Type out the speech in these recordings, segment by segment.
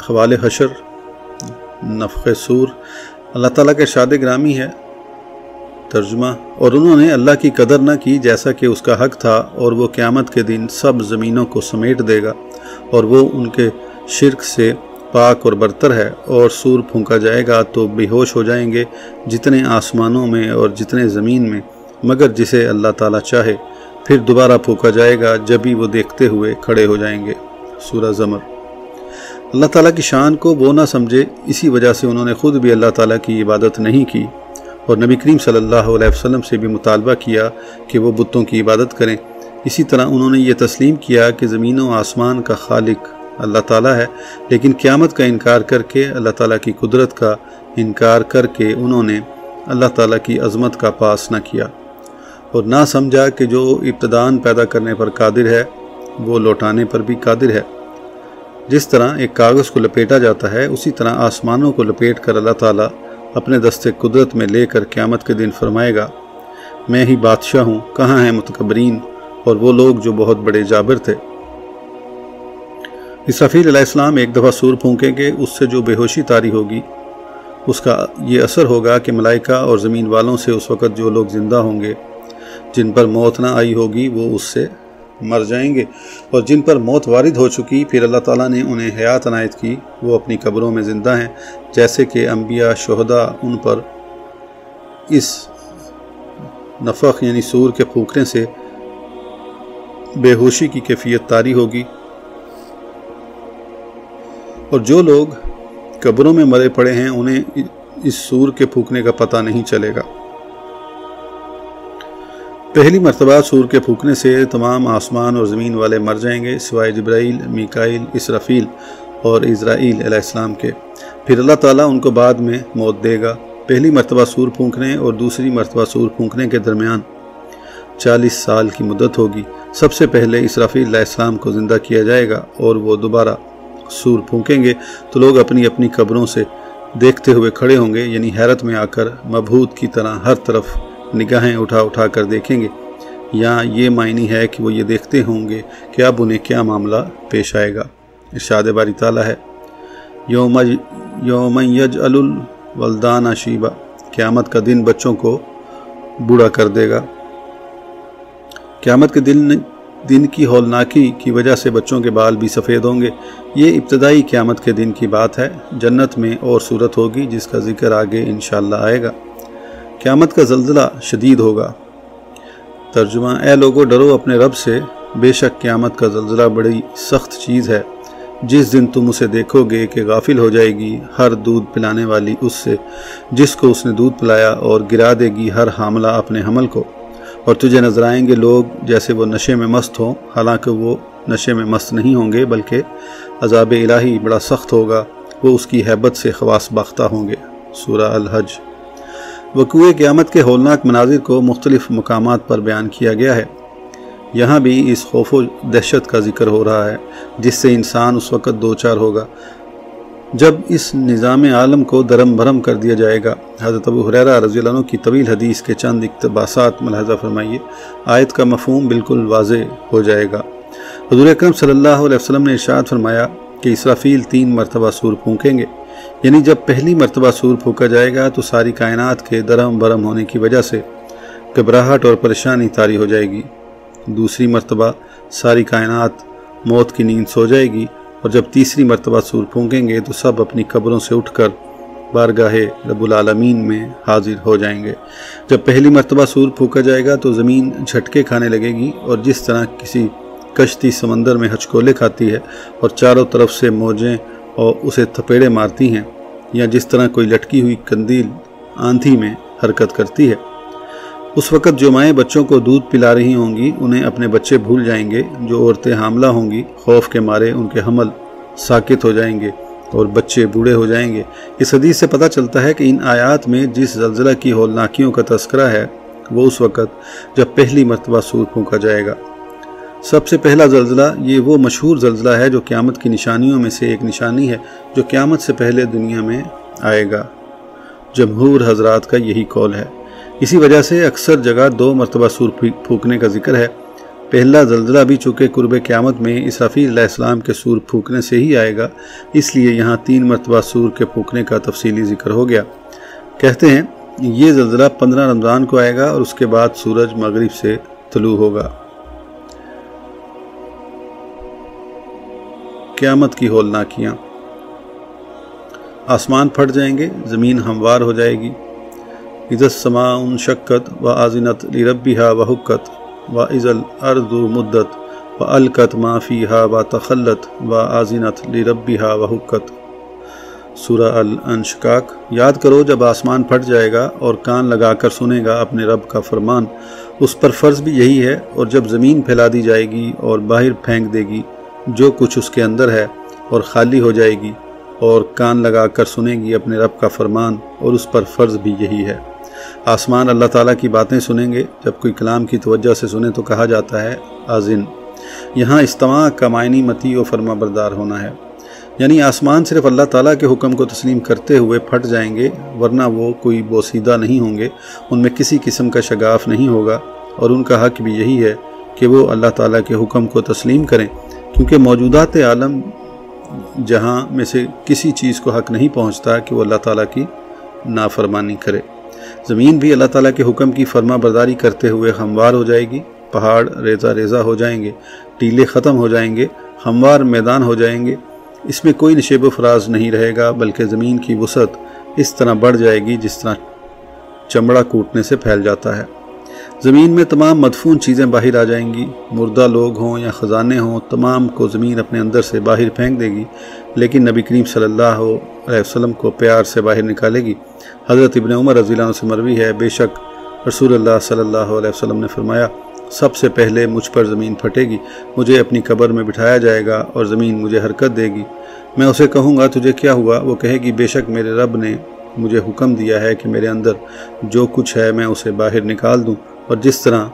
حوال حشر نفق سور، اللہ تعالیٰ کے شاد گرامی ہے، ترجمہ، اور انہوں نے اللہ کی قدر نہ کی جیسا کہ اس کا حق تھا، اور وہ قیامت کے دن سب زمینوں کو سمیٹ دے گا، اور وہ ان کے شرک سے پاک اور برتر ہے، اور سور پھونکا جائے گا تو بے ہوش ہو جائیں گے جتنے آسمانوں میں اور جتنے زمین میں، مگر جسے اللہ تعالیٰ چاہے، پھر دوبارہ پھونکا جائے گا جب بھی وہ دیکھتے ہوئے کھڑے ہو جائیں گے۔ سورہ زمر۔ اللہ تعالیٰ کی شان کو وہ نہ سمجھے، اسی وجہ سے انہوں نے خود بھی اللہ تعالیٰ کی عبادت نہیں کی۔ اور نبی کریم صلی اللہ علیہ وسلم سے بھی مطالبہ کیا کہ وہ بتوں کی عبادت کریں۔ اسی طرح انہوں نے یہ تسلیم کیا کہ زمین و آسمان کا خالق اللہ تعالیٰ ہے، لیکن قیامت کا انکار کر کے اللہ تعالیٰ کی قدرت کا انکار کر کے انہوں نے اللہ تعالیٰ کی عظمت کا پاس نہ کیا۔ اور نہ سمجھا کہ جو ابتدان پیدا کرنے پر قادر ہے، وہ لوٹانے پر بھی قادر ہے۔ جس طرح ایک کاغذ کو لپیٹا جاتا ہے، اسی طرح آسمانوں کو لپیٹ کر اللہ تعالیٰ اپنے دست قدرت میں لے کر قیامت کے دن فرمائے گا، میں ہی بادشاہ ہوں، کہاں ہیں متکبرین؟ اور وہ لوگ جو بہت بڑے جابر تھے۔ اسرافیل علیہ السلام ایک دفعہ سور پھونکیں گے، اس سے جو بے ہوشی تاری ہوگی، اس کا یہ اثر ہوگا کہ ملائکہ اور زمین والوں سے اس وقت جو لوگ زندہ ہوں گے، جن پر موت نہ آئی ہوگی، وہ اس سے مر جائیں گے۔ اور جن پر موت وارد ہو چکی، پھر اللہ تعالیٰ نے انہیں حیات عنایت کی۔ وہ اپنی قبروں میں زندہ ہیں، جیسے کہ انبیاء، شہداء، ان پر اس نفق یعنی سور کے پھونکنے سے بے ہوشی کی کیفیت تاری ہوگی۔ اور جو لوگ قبروں میں مرے پڑے ہیں، انہیں اس سور کے پھونکنے کا پتہ نہیں چلے گا۔ پہلی مرتبہ سور کے پھونکنے سے تمام آسمان اور زمین والے مر جائیں گے، سوائے جبرائیل میکائل اسرافیل اور اسرائیل علیہ السلام کے۔ پھر اللہ تعالیٰ ان کو بعد میں موت دے گا۔ پہلی مرتبہ سور پھونکنے اور دوسری مرتبہ سور پھونکنے کے درمیان چالیس سال کی مدت ہوگی۔ سب سے پہلے اسرافیل علیہ السلام کو زندہ کیا جائے گا اور وہ دوبارہ سور پھونکیں گے۔ تو لوگ اپنی اپنی قبروں سے دیکھتے ہوئے کھڑے ہوں گے یعنی حیرت میں آ کر مبہوت کی طرح ہر طرف نگاہیں اٹھا اٹھا کر دیکھیں گے۔ یا یہ معنی ہے کہ وہ یہ دیکھتے ہوں گے کہ اب انہیں کیا معاملہ پیش آئے گا۔ ارشاد باری تعالیٰ ہے۔ یوم یوم یج الولدان شیبہ۔ قیامت کا دن بچوں کو بوڑھا کر دے گا۔ قیامت کے دن دن کی ہولناکی کی وجہ سے بچوں کے بال بھی سفید ہوں گے۔ یہ ابتدائی قیامت کے دن کی بات ہے۔ جنت میں اور صورت ہوگی جس کا ذکر آگے انشاءاللہ آئے گا۔ قیامت کا زلزلہ شدید ہوگا۔ ترجمہ اے لوگو، ڈرو اپنے رب سے۔ بے شک قیامت کا زلزلہ بڑی سخت چیز ہے۔ جس دن تم اسے دیکھو گے کہ غافل ہو جائے گی، ہر دودھ پلانے والی اس سے، جس کو اس نے دودھ پلایا اور گرا دے گی ہر حاملہ اپنے حمل کو۔ اور تجھے نظر آئیں گے لوگ جیسے وہ نشے میں مست ہوں۔ حالانکہ وہ نشے میں مست نہیں ہوں گے، بلکہ عذاب الہی بڑا سخت ہوگا۔ وہ اس کی حیبت سے خواص باختہ ہوں گے۔ سورہ الحج۔ وقوع قیامت کے ہولناک مناظر کو مختلف مقامات پر بیان کیا گیا ہے۔ یہاں بھی اس خوف و دہشت کا ذکر ہو رہا ہے، جس سے انسان اس وقت دو چار ہوگا۔ جب اس نظام عالم کو درم بھرم کر دیا جائے گا، حضرت ابو حریرہ رضی اللہ عنہ کی طویل حدیث کے چند اقتباسات ملاحظہ فرمائیے، آیت کا مفہوم بالکل واضح ہو جائے گا۔ حضور اکرم صلی اللہ علیہ وسلم نے ارشاد فرمایا کہ اسرافیل تین مرتبہ سور پھونکیں گے۔ یعنی جب پہلی مرتبہ سور پھونکا جائے گا تو ساری کائنات کے درم برم ہونے کی وجہ سے گھبراہٹ اور پریشانی طاری ہو جائے گی۔ دوسری مرتبہ ساری کائنات موت کی نیند سو جائے گی اور جب تیسری مرتبہ سور پھونکیں گے تو سب اپنی قبروں سے اٹھ کر بارگاہ رب العالمین میں حاضر ہو جائیں گے۔ جب پہلی مرتبہ سور پھونکا جائے گا تو زمین جھٹکے کھانے لگے گی اور جس طرح کسی کشتی سمندر میں ہچکولے کھاتی ہے اور چاروں طرف سے موجیں اور اسے تھپیڑے مارتی ہیں یا جس طرح کوئی لٹکی ہوئی کندیل آندھی میں حرکت کرتی ہے۔ اس وقت جو مائیں بچوں کو دودھ پلا رہی ہوں گی، انہیں اپنے بچے بھول جائیں گے۔ جو عورتیں حاملہ ہوں گی، خوف کے مارے ان کے حمل ساکت ہو جائیں گے اور بچے بوڑھے ہو جائیں گے۔ اس حدیث سے پتہ چلتا ہے کہ ان آیات میں جس زلزلہ کی ہولناکیوں کا تذکرہ ہے، وہ اس وقت جب پہلی مرتبہ سور پھونکا جائے گا۔ سب سے پہلا زلزلہ یہ وہ مشہور زلزلہ ہے جو قیامت کی نشانیوں میں سے ایک نشانی ہے جو قیامت سے پہلے دنیا میں آئے گا۔ جمہور حضرات کا یہی قول ہے۔ اسی وجہ سے اکثر جگہ دو مرتبہ سور پھونکنے کا ذکر ہے۔ پہلا زلزلہ بھی چونکہ قرب قیامت میں اسرافیل علیہ السلام کے سور پھونکنے سے ہی آئے گا، اس لیے یہاں تین مرتبہ سور کے پھونکنے کا تفصیلی ذکر ہو گیا۔ کہتے ہیں، یہ زلزلہ پندرہ رمضان کو آئے گا اور اس کے بعد سورج مغرب سے طلوع ہوگا۔ قیامت کی ہولناکیاں۔ آسمان پھٹ جائیں گے، زمین ہموار ہو جائے گی۔ عزت سما ان شکت و آزنت لربی ہا و حکت و عزل ارد و مدت و الکت معافی ہا و تخلت و آزینت لربی ہا و حکت سورہ الانشکاک یاد کرو جب آسمان پھٹ جائے گا اور کان لگا کر سنے گا اپنے رب کا فرمان، اس پر فرض بھی یہی ہے اور جب زمین پھیلا دی جائے گی اور باہر پھینک دے گی جو کچھ اس کے اندر ہے اور خالی ہو جائے گی اور کان لگا کر سنے گی اپنے رب کا فرمان اور اس پر فرض بھی یہی ہے۔ آسمان اللہ تعالیٰ کی باتیں سنیں گے۔ جب کوئی کلام کی توجہ سے سنے تو کہا جاتا ہے آزن یہاں استماع کا معنی متی و فرما بردار ہونا ہے۔ یعنی آسمان صرف اللہ تعالیٰ کے حکم کو تسلیم کرتے ہوئے پھٹ جائیں گے، ورنہ وہ کوئی بوسیدہ نہیں ہوں گے۔ ان میں کسی قسم کا شگاف نہیں ہوگا اور ان کا حق بھی یہی ہے کہ وہ اللہ تعالیٰ کے حکم کو تسلیم کریں۔ کیونکہ موجودات عالم جہاں میں سے کسی چیز کو حق نہیں پہنچتا کہ وہ اللہ تعالیٰ کی نافرمانی کرے۔ زمین بھی اللہ تعالیٰ کے حکم کی فرما برداری کرتے ہوئے ہموار ہو جائے گی، پہاڑ ریزہ ریزہ ہو جائیں گے، ٹیلے ختم ہو جائیں گے، ہموار میدان ہو جائیں گے۔ اس میں کوئی نشیب و فراز نہیں رہے گا، بلکہ زمین کی وسعت اس طرح بڑھ جائے گی جس طرح چمڑا کوٹنے سے پھیل جاتا ہے۔ زمین میں تمام مدفون چیزیں باہر آ جائیں گی۔ مردہ لوگ ہوں یا خزانے ہوں، تمام کو زمین اپنے اندر سے باہر پھینک دے گی، لیکن نبی کریم صلی اللہ علیہ وسلم کو پیار سے باہر نکالے گی۔ حضرت ابن عمر رضی اللہ عنہ سے مروی ہے، بے شک رسول اللہ صلی اللہ علیہ وسلم نے فرمایا، سب سے پہلے مجھ پر زمین پھٹے گی، مجھے اپنی قبر میں بٹھایا جائے گا اور زمین مجھے حرکت دے گی۔ میں اسے کہوں گا، تجھے کیا ہوا؟ وہ کہے گی، بے شک میرے رب نے مجھے حکم دیا ہے کہ میرے اندر جو کچھ ہے، میں اسے باہر نکال دوں۔ اور جس طرح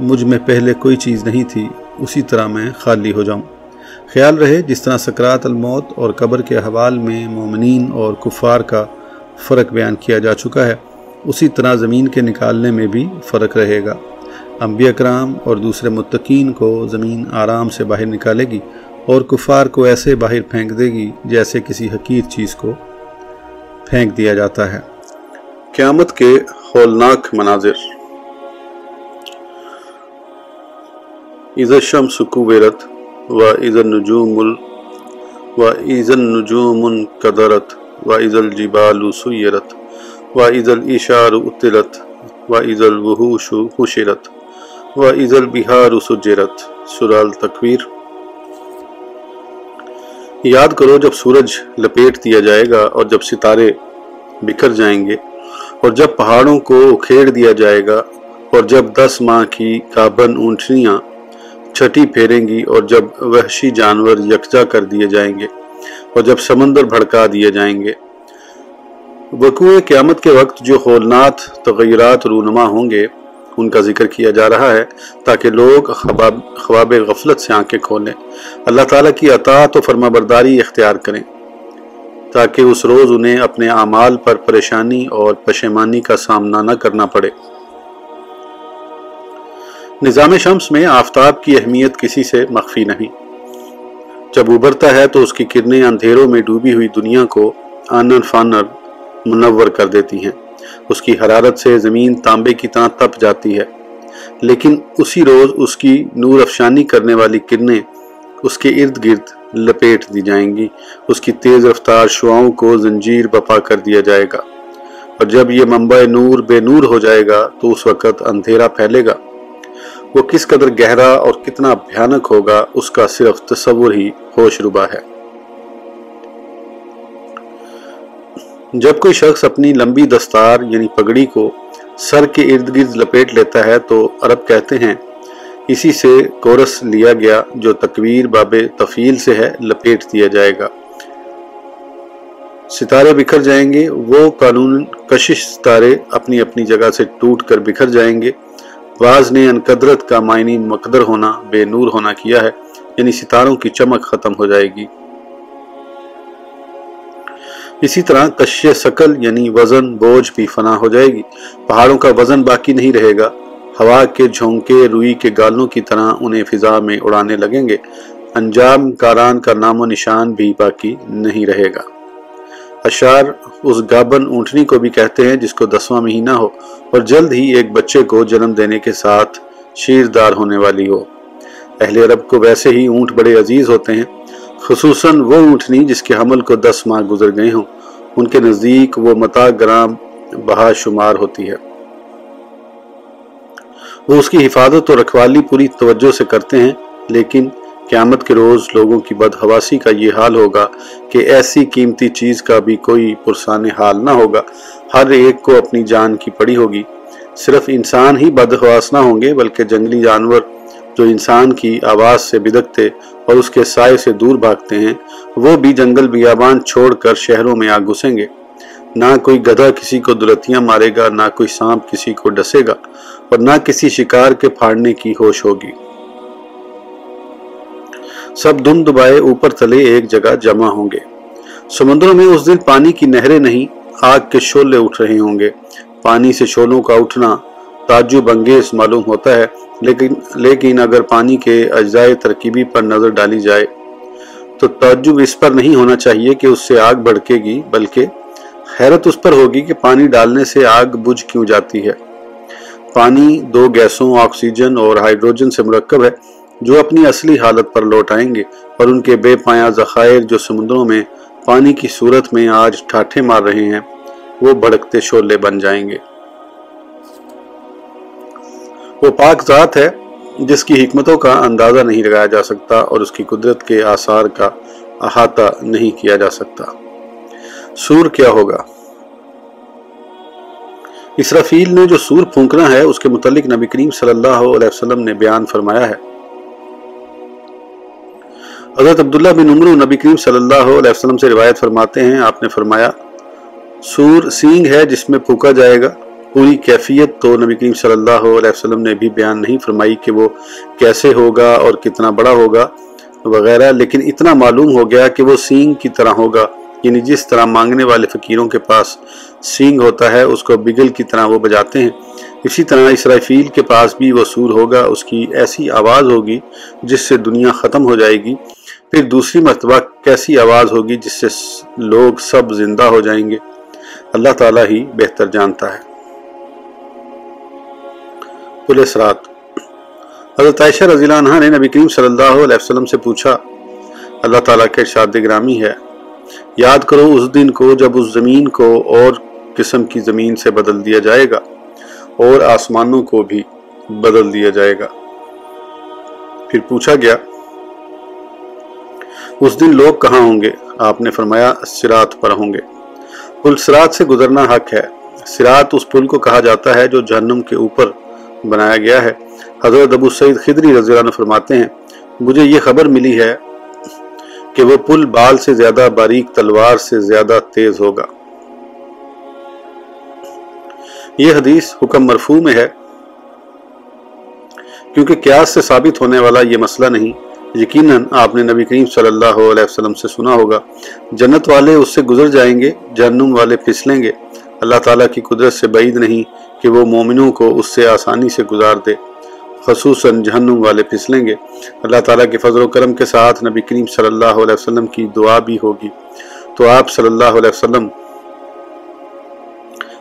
مجھ میں پہلے کوئی چیز نہیں تھی، اسی طرح میں خالی ہو جاؤں۔ خیال رہے جس طرح سکرات الموت اور قبر کے حوال میں مومنین اور کفار کا فرق بیان کیا جا چکا ہے، اسی طرح زمین کے نکالنے میں بھی فرق رہے گا۔ انبیاء کرام اور دوسرے متقین کو زمین آرام سے باہر نکالے گی اور کفار کو ایسے باہر پھینک دے گی جیسے کسی حقیر چیز کو پھینک دیا جاتا ہے۔ قیامت کے ہولناک مناظر۔ اذا الشمس كورت واذا النجوم واذا النجوم انكدرت واذا الجبال سيرت واذا الاشار اطلت واذا الوحوش حشرت واذا البحار سجرت سورہ التکویر یاد کرو جب سورج لپیٹ دیا جائے گا اور جب ستارے بکھر جائیں گے اور جب پہاڑوں کو اکھیڑ دیا جائے گا اور جب دس ماہ کی کابن اونٹنیاں چھٹی پھیریں گی اور جب وحشی جانور یکجا کر دیے جائیں گے اور جب سمندر بھڑکا دیے جائیں گے۔ وقوع قیامت کے وقت جو ہولنات تغیرات رونما ہوں گے، ان کا ذکر کیا جا رہا ہے تاکہ لوگ خواب غفلت سے آنکھیں کھولیں۔ اللہ تعالیٰ کی اطاعت و فرما برداری اختیار کریں تاکہ اس روز انہیں اپنے اعمال پر پریشانی اور پشیمانی کا سامنا نہ کرنا پڑے۔ نظام شمس میں آفتاب کی اہمیت کسی سے مخفی نہیں۔ جب ابھرتا ہے تو اس کی کرنیں اندھیروں میں ڈوبی ہوئی دنیا کو آنر فانر منور کر دیتی ہیں۔ اس کی حرارت سے زمین تانبے کی طرح تپ جاتی ہے۔ لیکن اسی روز اس کی نور افشانی کرنے والی کرنیں اس کے ارد گرد لپیٹ دی جائیں گی۔ اس کی تیز رفتار شعاؤں کو زنجیر بپا کر دیا جائے گا۔ اور جب یہ منبع نور بے نور ہو جائے گا تو اس وقت اندھیرا پھیلے گا۔ وہ کس قدر گہرا اور کتنا بھیانک ہوگا اس کا صرف تصور ہی ہوش ربا ہے۔ جب کوئی شخص اپنی لمبی دستار یعنی پگڑی کو سر کے ارد گرد لپیٹ لیتا ہے تو عرب کہتے ہیں، اسی سے کورس لیا گیا جو تکویر باب تفیل سے ہے، لپیٹ دیا جائے گا۔ ستارے بکھر جائیں گے، وہ قانون کشش ستارے اپنی اپنی جگہ سے ٹوٹ کر بکھر جائیں گے۔ بعض نے انقدرت کا معنی مقدر ہونا، بے نور ہونا کیا ہے یعنی ستاروں کی چمک ختم ہو جائے گی۔ اسی طرح کشی سکل یعنی وزن، بوجھ بھی فنا ہو جائے گی۔ پہاڑوں کا وزن باقی نہیں رہے گا۔ ہوا کے جھونکے، روئی کے گالوں کی طرح انہیں فضا میں اڑانے لگیں گے۔ انجام کاران کا نام و نشان بھی باقی نہیں رہے گا۔ اشار اس گابن اونٹنی کو بھی کہتے ہیں جس کو دسواں مہینہ ہو اور جلد ہی ایک بچے کو جنم دینے کے ساتھ شیردار ہونے والی ہو۔ اہل عرب کو ویسے ہی اونٹ بڑے عزیز ہوتے ہیں، خصوصاً وہ اونٹنی جس کے حمل کو دس ماہ گزر گئے ہوں۔ ان کے نزدیک وہ متا گرام بہا شمار ہوتی ہے۔ وہ اس کی حفاظت اور رکھوالی پوری توجہ سے کرتے ہیں، لیکن قیامت کے روز لوگوں کی بدہواسی کا یہ حال ہوگا کہ ایسی قیمتی چیز کا بھی کوئی پرسان حال نہ ہوگا۔ ہر ایک کو اپنی جان کی پڑی ہوگی۔ صرف انسان ہی بدہواس نہ ہوں گے، بلکہ جنگلی جانور جو انسان کی آواز سے بدکتے اور اس کے سائے سے دور بھاگتے ہیں، وہ بھی جنگل بیابان چھوڑ کر شہروں میں آ گھسیں گے۔ نہ کوئی گدھا کسی کو دلتیاں مارے گا، نہ کوئی سانپ کسی کو ڈسے گا اور نہ کسی شکار کے پھاڑنے کی ہوش ہوگی۔ سب دم دبائے اوپر تلے ایک جگہ جمع ہوں گے۔ سمندروں میں اس دن پانی کی نہریں نہیں، آگ کے شولے اٹھ رہے ہوں گے۔ پانی سے شولوں کا اٹھنا تعجب انگیز معلوم ہوتا ہے، لیکن لیکن اگر پانی کے اجزائے ترکیبی پر نظر ڈالی جائے تو تعجب اس پر نہیں ہونا چاہیے کہ اس سے آگ بھڑکے گی، بلکہ حیرت اس پر ہوگی کہ پانی ڈالنے سے آگ بجھ کیوں جاتی ہے۔ پانی دو گیسوں، آکسیجن اور ہائیڈروجن سے مرکب ہے۔ جو اپنی اصلی حالت پر لوٹ آئیں گے، اور ان کے بے پایا ذخائر جو سمندروں میں پانی کی صورت میں آج ٹھاٹھے مار رہے ہیں، وہ بھڑکتے شولے بن جائیں گے۔ وہ پاک ذات ہے، جس کی حکمتوں کا اندازہ نہیں لگایا جا سکتا اور اس کی قدرت کے آثار کا احاطہ نہیں کیا جا سکتا۔ سور کیا ہوگا؟ اسرافیل نے جو سور پھونکنا ہے، اس کے متعلق نبی کریم صلی اللہ علیہ وسلم نے بیان فرمایا ہے۔ حضرت عبداللہ بن عمرو نبی کریم صلی اللہ علیہ وسلم سے روایت فرماتے ہیں، آپ نے فرمایا، سور سینگ ہے جس میں پھوکا جائے گا۔ پوری کیفیت تو نبی کریم صلی اللہ علیہ وسلم نے بھی بیان نہیں فرمائی کہ وہ کیسے ہوگا اور کتنا بڑا ہوگا وغیرہ، لیکن اتنا معلوم ہو گیا کہ وہ سینگ کی طرح ہوگا۔ یعنی جس طرح مانگنے والے فقیروں کے پاس سینگ ہوتا ہے، اس کو بگل کی طرح وہ بجاتے ہیں۔ اسی طرح اسرائیل کے پاس بھی وہ سور ہوگا، اس کی ایسی آواز ہوگی جس سے دنیا ختم ہو جائے گی۔ پھر دوسری مرتبہ کیسی آواز ہوگی جس سے لوگ سب زندہ ہو جائیں گے؟ اللہ تعالیٰ ہی بہتر جانتا ہے۔ پولیس رات حضرت عائشہ رضی اللہ عنہ نے نبی کریم صلی اللہ علیہ وسلم سے پوچھا، اللہ تعالیٰ کے ارشاد گرامی ہے۔ یاد کرو اس دن کو جب اس زمین کو اور قسم کی زمین سے بدل دیا جائے گا، اور آسمانوں کو بھی بدل دیا جائے گا۔ پھر پوچھا گیا اس دن لوگ کہاں ہوں گے؟ آپ نے فرمایا، سرات پر ہوں گے۔ پل سرات سے گزرنا حق ہے۔ سرات اس پل کو کہا جاتا ہے جو جہنم کے اوپر بنایا گیا ہے۔ حضرت ابو سعید خدری رضی اللہ عنہ فرماتے ہیں، مجھے یہ خبر ملی ہے کہ وہ پل بال سے زیادہ باریک، تلوار سے زیادہ تیز ہوگا۔ یہ حدیث حکم مرفوع میں ہے، کیونکہ قیاس سے ثابت ہونے والا یہ مسئلہ نہیں۔ یقیناً آپ نے نبی کریم صلی اللہ علیہ وسلم سے سنا ہوگا۔ جنت والے اس سے گزر جائیں گے، جہنم والے پھسلیں گے۔ اللہ تعالیٰ کی قدرت سے بعید نہیں کہ وہ مومنوں کو اس سے آسانی سے گزار دے۔ خصوصاً جہنم والے پھسلیں گے۔ اللہ تعالیٰ کے فضل و کرم کے ساتھ نبی کریم صلی اللہ علیہ وسلم کی دعا بھی ہوگی۔ تو آپ صلی اللہ علیہ وسلم،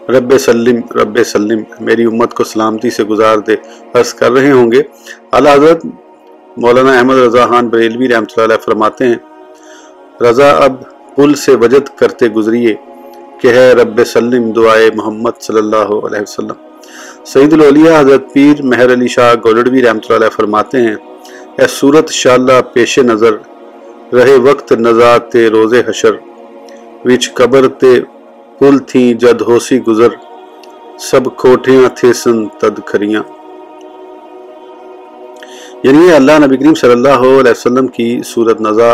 رب سلم رب سلم، میری امت کو سلامتی سے گزار دے۔ عرض کر رہے ہوں گے اللہ حضرت مولانا احمد رضا خان بریلوی رحمۃ اللہ علیہ فرماتے ہیں، رضا اب پل سے وجد کرتے گزریے، کہ ہے رب سلم دعائے محمد صلی اللہ علیہ وسلم۔ سعید الاولیاء حضرت پیر مہر علی شاہ گولڈوی رحمۃ اللہ علیہ فرماتے ہیں، اے صورت شاء پیش نظر، رہے وقت نزات روز حشر، وچ قبر تے پل تھی جد ہوسی گزر، سب کھوٹیاں تھے سن تد کھریاں۔ یعنی اللہ نبی کریم صلی اللہ علیہ وسلم کی صورت نظا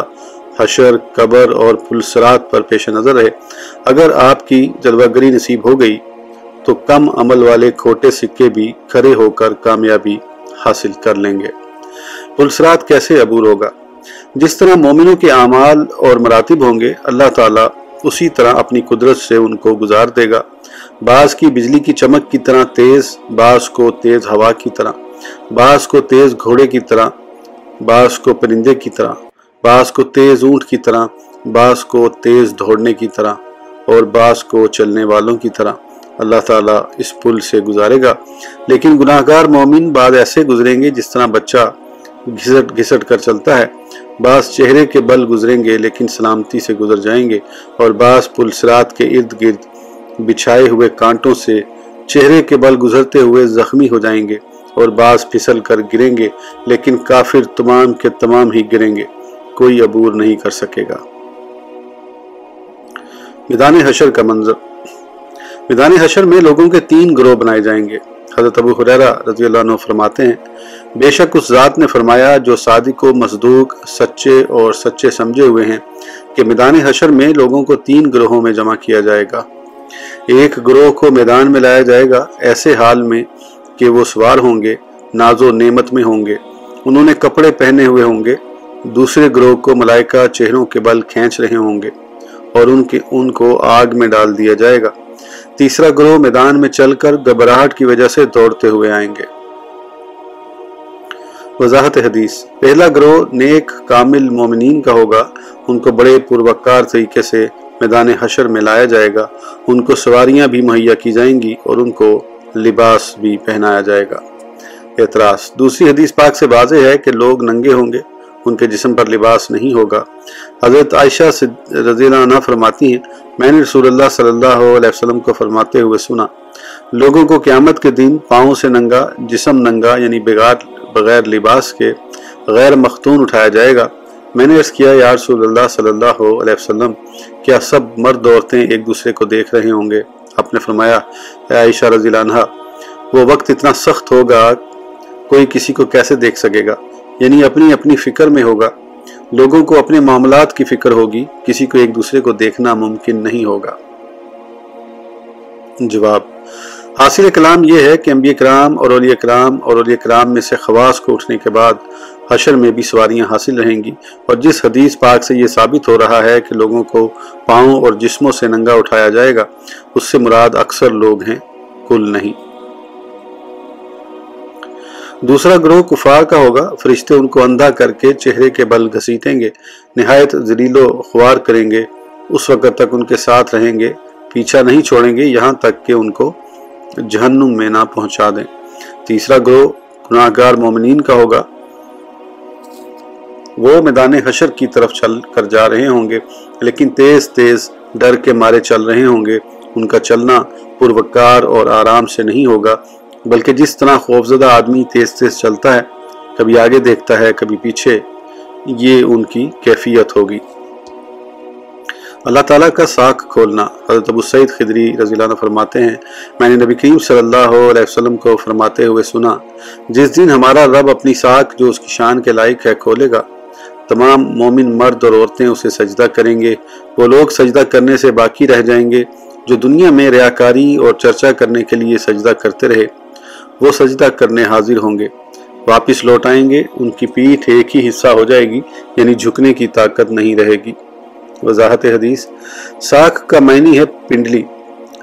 حشر، قبر اور پلسرات پر پیش نظر رہے۔ اگر آپ کی جلوہ گری نصیب ہو گئی تو کم عمل والے کھوٹے سکے بھی کھڑے ہو کر کامیابی حاصل کر لیں گے۔ پلسرات کیسے عبور ہوگا؟ جس طرح مومنوں کے اعمال اور مراتب ہوں گے، اللہ تعالیٰ اسی طرح اپنی قدرت سے ان کو گزار دے گا۔ بعض کی بجلی کی چمک کی طرح تیز، بعض کو تیز ہوا کی طرح۔ بعض کو تیز گھوڑے کی طرح بعض کو پرندے کی طرح بعض کو تیز اونٹ کی طرح بعض کو تیز دوڑنے کی طرح اور بعض کو چلنے والوں کی طرح۔ اللہ تعالیٰ اس پل سے گزارے گا۔ لیکن گناہ گار مومن بعد ایسے گزریں گے جس طرح بچہ گھسٹ گھسٹ کر چلتا ہے۔ بعض چہرے کے بل گزریں گے لیکن سلامتی سے گزر جائیں گے اور بعض پل سرات کے ارد گرد بچھائے ہوئے کانٹوں سے چہرے کے بل گزرتے ہوئے زخمی ہو جائیں گے۔ اور بعض پھسل کر گریں گے، لیکن کافر تمام کے تمام ہی گریں گے، کوئی عبور نہیں کر سکے گا۔ میدان حشر کا منظر۔ میدان حشر میں لوگوں کے تین گروہ بنائے جائیں گے۔ حضرت ابو حریرہ رضی اللہ عنہ فرماتے ہیں، بے شک اس ذات نے فرمایا، جو صادق و مصدوق، سچے اور سچے سمجھے ہوئے ہیں، کہ میدان حشر میں لوگوں کو تین گروہوں میں جمع کیا جائے گا۔ ایک گروہ کو میدان میں لایا جائے گا، ایسے حال میں کہ وہ سوار ہوں گے، ناز و نعمت میں ہوں گے۔ انہوں نے کپڑے پہنے ہوئے ہوں گے۔ دوسرے گروہ کو ملائکہ چہروں کے بل کھینچ رہے ہوں گے اور ان کے، ان کو آگ میں ڈال دیا جائے گا۔ تیسرا گروہ میدان میں چل کر گبراہٹ کی وجہ سے دوڑتے ہوئے آئیں گے۔ وضاحت حدیث۔ پہلا گروہ نیک، کامل مومنین کا ہوگا۔ ان کو بڑے پروکار طریقے سے میدان حشر میں لایا جائے گا۔ ان کو سواریاں بھی مہیا کی جائیں گی اور ان کو لباس بھی پہنایا جائے گا۔ اعتراض۔ دوسری حدیث پاک سے واضح ہے کہ لوگ ننگے ہوں گے۔ ان کے جسم پر لباس نہیں ہوگا۔ حضرت عائشہ سے رضی اللہ عنہ فرماتی ہیں، میں نے رسول اللہ صلی اللہ علیہ وسلم کو فرماتے ہوئے سنا، لوگوں کو قیامت کے دن پاؤں سے ننگا، جسم ننگا یعنی بغیر بغیر لباس کے غیر مختون اٹھایا جائے گا۔ میں نے عرض کیا، یا رسول اللہ صلی اللہ علیہ وسلم، کیا سب مرد عورتیں ایک دوسرے کو دیکھ رہے ہوں گے؟ آپ نے فرمایا، اے عائشہ رضی اللہ عنہ، وہ وقت اتنا سخت ہوگا، کوئی کسی کو کیسے دیکھ سکے گا؟ یعنی اپنی اپنی فکر میں ہوگا۔ لوگوں کو اپنے معاملات کی فکر ہوگی، کسی کو ایک دوسرے کو دیکھنا ممکن نہیں ہوگا۔ جواب، حاصل کلام یہ ہے کہ انبیاء کرام اور اولیاء کرام اور اولیاء کرام میں سے خواص کو اٹھنے کے بعد حشر میں بھی سواریاں حاصل رہیں گی۔ اور جس حدیث پاک سے یہ ثابت ہو رہا ہے کہ لوگوں کو پاؤں اور جسموں سے ننگا اٹھایا جائے گا، اس سے مراد اکثر لوگ ہیں کل نہیں۔ دوسرا گروہ کفار کا ہوگا۔ فرشتے ان کو اندھا کر کے چہرے کے بل گھسیٹیں گے۔ نہایت زلیل و خوار کریں گے۔ اس وقت تک ان کے ساتھ رہیں گے۔ پیچھا نہیں چھوڑیں گے۔ یہاں تک کہ ان کو جہنم میں نہ پہنچا دیں۔ تیسرا گروہ گناہ گار مومنین کا ہوگا۔ وہ میدان حشر کی طرف چل کر جا رہے ہوں گے، لیکن تیز تیز ڈر کے مارے چل رہے ہوں گے۔ ان کا چلنا پروکار اور آرام سے نہیں ہوگا، بلکہ جس طرح خوفزدہ آدمی تیز تیز چلتا ہے، کبھی آگے دیکھتا ہے، کبھی پیچھے، یہ ان کی کیفیت ہوگی۔ اللہ تعالیٰ کا ساکھ کھولنا۔ حضرت ابو سعید خدری رضی اللہ عنہ فرماتے ہیں، میں نے نبی کریم صلی اللہ علیہ وسلم کو فرماتے ہوئے سنا، جس دن ہمارا رب اپنی ساکھ جو اس کی شان کے لائق ہے کھولے گا تمام مومن مرد اور عورتیں اسے سجدہ کریں گے۔ وہ لوگ سجدہ کرنے سے باقی رہ جائیں گے۔ جو دنیا میں ریاکاری اور چرچا کرنے کے لیے سجدہ کرتے رہے، وہ سجدہ کرنے حاضر ہوں گے۔ واپس لوٹ آئیں گے۔ ان کی پیٹھ ایک ہی حصہ ہو جائے گی یعنی جھکنے کی طاقت نہیں رہے گی۔ وضاحت حدیث ساکھ کا معنی ہے پنڈلی،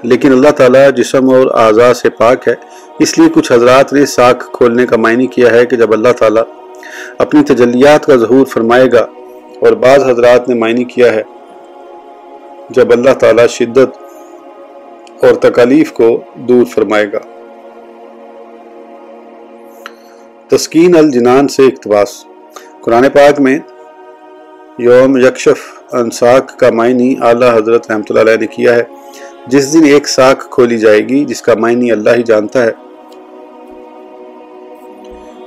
لیکن اللہ تعالیٰ جسم اور اعضاء سے پاک ہے۔ اس لیے کچھ حضرات نے ساکھ کھولنے کا معنی کیا ہے کہ جب اللہ تعالیٰ اپنی تجلیات کا ظہور فرمائے گا اور بعض حضرات نے معنی کیا ہے۔ جب اللہ تعالیٰ شدت اور تکالیف کو دور فرمائے گا۔ تسکین الجنان سے اقتباس۔ قرآن پاک میں یوم یکشف انساک کا معنی اعلیٰ حضرت رحمۃ اللہ علیہ نے کیا ہے۔ جس دن ایک ساکھ کھولی جائے گی، جس کا معنی اللہ ہی جانتا ہے۔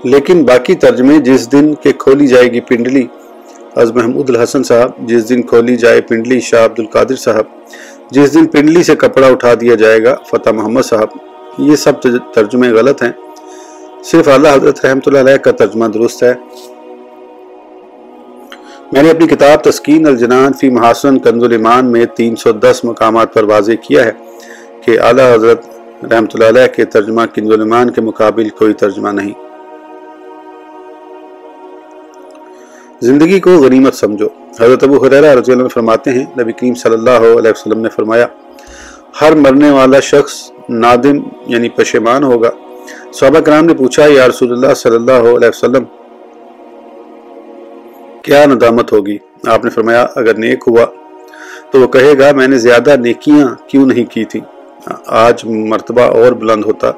لیکن باقی ترجمے جس دن کے کھولی جائے گی پنڈلی از محمود الحسن صاحب، جس دن کھولی جائے پنڈلی شاہ عبد القادر صاحب، جس دن پنڈلی سے کپڑا اٹھا دیا جائے گا فتح محمد صاحب، یہ سب ترجمے غلط ہیں۔ صرف اللہ حضرت رحمۃ اللہ علیہ کا ترجمہ درست ہے۔ میں نے اپنی کتاب تسکین الجنان فی محاسن کنز الایمان میں تین سو دس مقامات پر واضح کیا ہے کہ اعلیٰ حضرت رحمۃ اللہ علیہ کے ترجمہ کنز الایمان کے مقابل کوئی ترجمہ نہیں۔ زندگی کو غنیمت سمجھو۔ حضرت ابو حریرہ رضی اللہ عنہ فرماتے ہیں، نبی کریم صلی اللہ علیہ وسلم نے فرمایا، ہر مرنے والا شخص نادم یعنی پشیمان ہوگا۔ صحابہ کرام نے پوچھا، یا رسول اللہ صلی اللہ علیہ وسلم، کیا ندامت ہوگی؟ آپ نے فرمایا، اگر نیک ہوا تو وہ کہے گا، میں نے زیادہ نیکیاں کیوں نہیں کی تھی؟ آج مرتبہ اور بلند ہوتا۔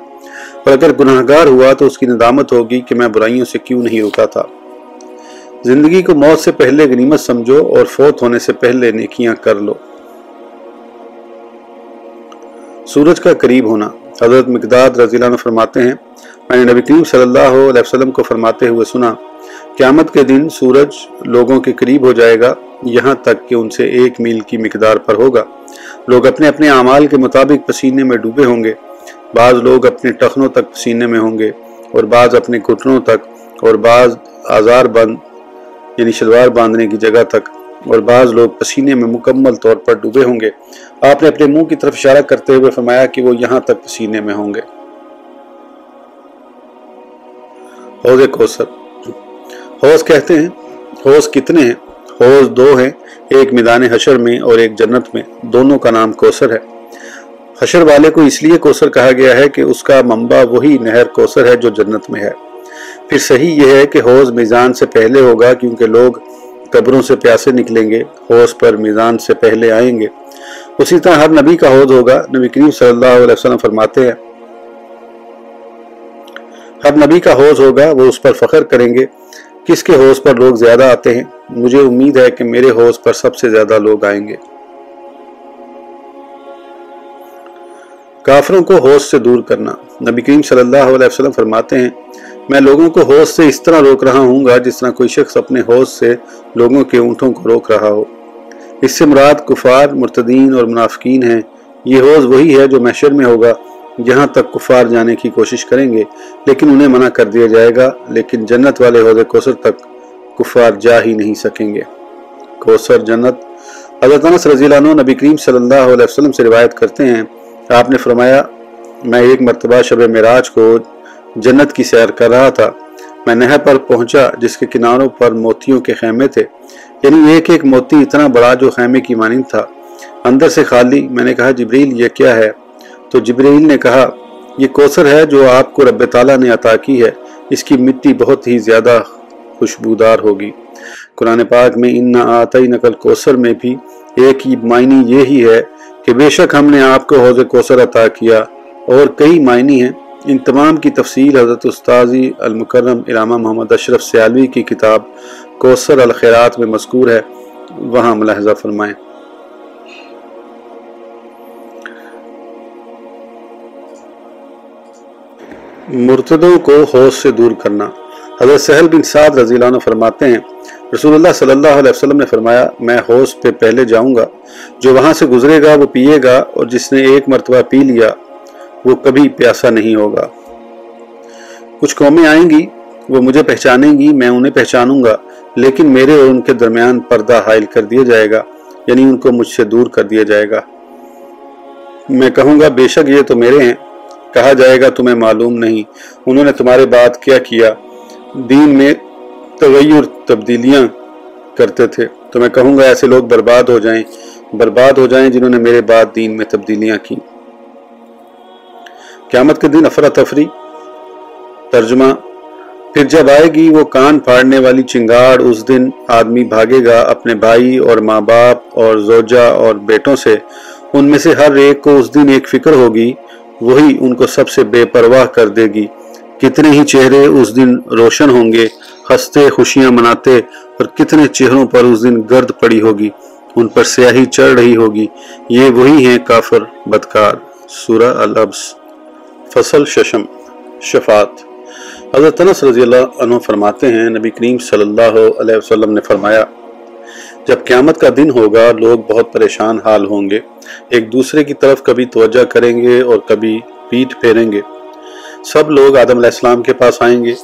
اور اگر گناہ گار ہوا تو اس کی ندامت ہوگی کہ میں برائیوں سے کیوں نہیں رکا تھا؟ زندگی کو موت سے پہلے غنیمت سمجھو اور فوت ہونے سے پہلے نیکیاں کر لو۔ سورج کا قریب ہونا۔ حضرت مقداد رضی اللہ عنہ فرماتے ہیں، میں نے نبی کریم صلی اللہ علیہ وسلم کو فرماتے ہوئے سنا، قیامت کے دن سورج لوگوں کے قریب ہو جائے گا، یہاں تک کہ ان سے ایک میل کی مقدار پر ہوگا۔ لوگ اپنے اپنے اعمال کے مطابق پسینے میں ڈوبے ہوں گے۔ بعض لوگ اپنے ٹخنوں تک پسینے میں ہوں گے اور بعض اپنے گھٹنوں تک اور بعض آزار بند یعنی شلوار باندھنے کی جگہ تک، اور بعض لوگ پسینے میں مکمل طور پر ڈوبے ہوں گے۔ آپ نے اپنے منہ کی طرف اشارہ کرتے ہوئے فرمایا کہ وہ یہاں تک پسینے میں ہوں گے۔ حوض کوثر۔ حوض کہتے ہیں، حوض کتنے ہیں؟ حوض دو ہیں، ایک میدان حشر میں اور ایک جنت میں۔ دونوں کا نام کوثر ہے۔ حشر والے کو اس لیے کوثر کہا گیا ہے کہ اس کا منبع وہی نہر کوثر ہے جو جنت میں ہے۔ پھر صحیح یہ ہے کہ حوض میزان سے پہلے ہوگا کیونکہ لوگ قبروں سے پیاسے نکلیں گے، حوض پر میزان سے پہلے آئیں گے۔ اسی طرح ہر نبی کا حوض ہوگا، نبی کریم صلی اللہ علیہ وسلم فرماتے ہیں۔ ہر نبی کا حوض ہوگا، وہ اس پر فخر کریں گے۔ کس کے حوض پر لوگ زیادہ آتے ہیں؟ مجھے امید ہے کہ میرے حوض پر سب سے زیادہ لوگ آئیں گے۔ کافروں کو حوض سے دور کرنا۔ نبی کریم صلی اللہ علیہ وسلم فرماتے ہیں میں لوگوں کو حوض سے اس طرح روک رہا ہوں گا جس طرح کوئی شخص اپنے حوض سے لوگوں کے اونٹوں کو روک رہا ہو۔ اس سے مراد کفار، مرتدین اور منافقین ہیں۔ یہ حوض وہی ہے جو محشر میں ہوگا، جہاں تک کفار جانے کی کوشش کریں گے۔ لیکن انہیں منع کر دیا جائے گا، لیکن جنت والے حوض کوثر تک کفار جا ہی نہیں سکیں گے۔ کوثر جنت۔ حضرت انس رضی اللہ عنہ نبی کریم صلی اللہ علیہ وسلم سے روایت کرتے ہیں۔ آپ نے فرمایا، میں ایک مرتبہ شب معراج کو جنت کی سیر کر رہا تھا۔ میں نہر پر پہنچا جس کے کناروں پر موتیوں کے خیمے تھے۔ یعنی ایک ایک موتی اتنا بڑا جو خیمے کی مانند تھا۔ اندر سے خالی میں نے کہا، جبریل، یہ کیا ہے؟ تو جبریل نے کہا، یہ کوثر ہے جو آپ کو رب تعالیٰ نے عطا کی ہے۔ اس کی مٹی بہت ہی زیادہ خوشبودار ہوگی۔ قرآن پاک میں ان آتئی نقل کوثر میں بھی ایک ہی معنی یہی ہے کہ بے شک ہم نے آپ کو حوض کوثر عطا کیا۔ اور کئی معنی ہیں۔ ان تمام کی تفصیل حضرت استاذی المکرم علامہ محمد اشرف سیالوی کی کتاب کوثر الخیرات میں مذکور ہے، وہاں ملاحظہ فرمائیں۔ مرتدوں کو حوض سے دور کرنا۔ حضرت سہل بن سعد رضی اللہ عنہ فرماتے ہیں، رسول اللہ صلی اللہ علیہ وسلم نے فرمایا، میں حوض پہ پہلے جاؤں گا، جو وہاں سے گزرے گا وہ پیے گا اور جس نے ایک مرتبہ پی لیا وہ کبھی پیاسا نہیں ہوگا۔ کچھ قومیں آئیں گی، وہ مجھے پہچانیں گی، میں انہیں پہچانوں گا، لیکن میرے اور ان کے درمیان پردہ حائل کر دیا جائے گا یعنی ان کو مجھ سے دور کر دیا جائے گا۔ میں کہوں گا، بے شک یہ تو میرے ہیں۔ کہا جائے گا، تمہیں معلوم نہیں۔ انہوں نے تمہارے بات کیا کیا؟ دین میں تغیر تبدیلیاں کرتے تھے۔ تو میں کہوں گا، ایسے لوگ برباد ہو جائیں، برباد ہو جائیں جنہوں نے میرے بعد دین میں تبدیلیاں کی قیامت کے دن افراتفری ترجمہ، پھر جب آئے گی وہ کان پھاڑنے والی چنگاڑ، اس دن آدمی بھاگے گا اپنے بھائی اور ماں باپ اور زوجہ اور بیٹوں سے، ان میں سے ہر ایک کو اس دن ایک فکر ہوگی، وہی ان کو سب سے بے پرواہ کر دے گی۔ کتنے ہی چہرے اس دن روشن ہوں گے، ہنستے، خوشیاں مناتے، اور کتنے چہروں پر اس دن گرد پڑی ہوگی۔ ان پر سیاہی چڑھ رہی ہوگی۔ یہ وہی ہیں کافر بدکار۔ سورہ الابس۔ فصل ششم، شفاعت۔ حضرت انس رضی اللہ عنہ فرماتے ہیں، نبی کریم صلی اللہ علیہ وسلم نے فرمایا، جب قیامت کا دن ہوگا، لوگ بہت پریشان حال ہوں گے۔ ایک دوسرے کی طرف کبھی توجہ کریں گے اور کبھی پیٹ پھیریں گے۔ سب لوگ آدم علیہ السلام کے پاس آئیں گے۔